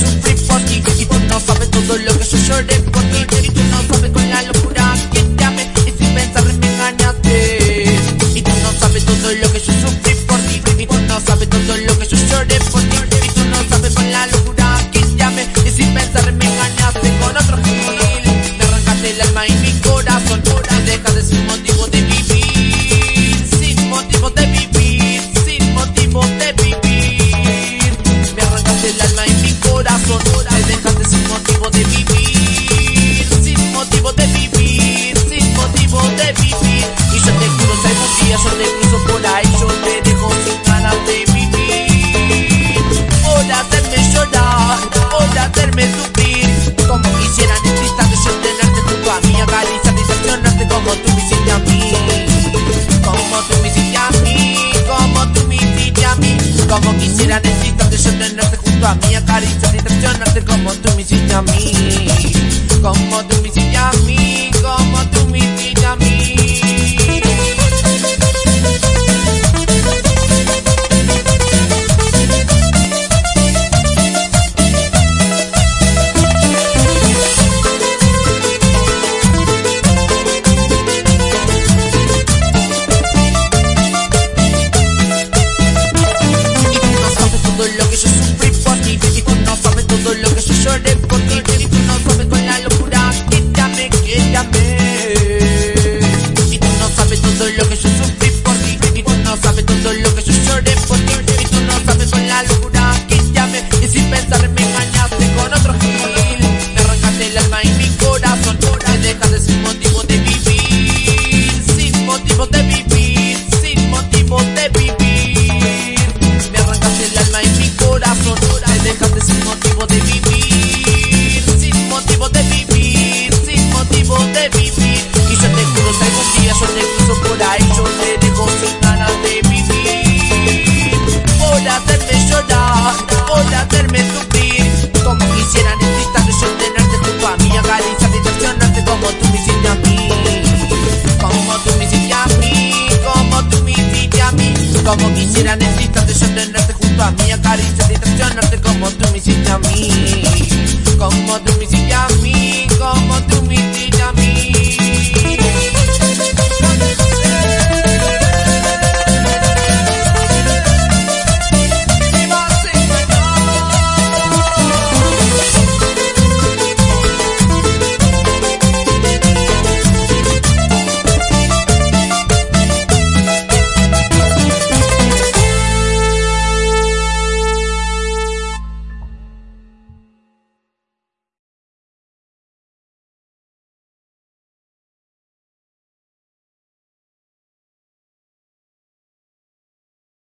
sufrí por ti y tú no sabes todo lo que yo lloré por ti. como quisiera necesitarte yo tenerte junto a mí Acariciarte y traicionarte como tú me hiciste a mí Como tú me hiciste a mí. deja de ser motivo. y satisfacción, no sé cómo tú me hiciste a mí. Como tú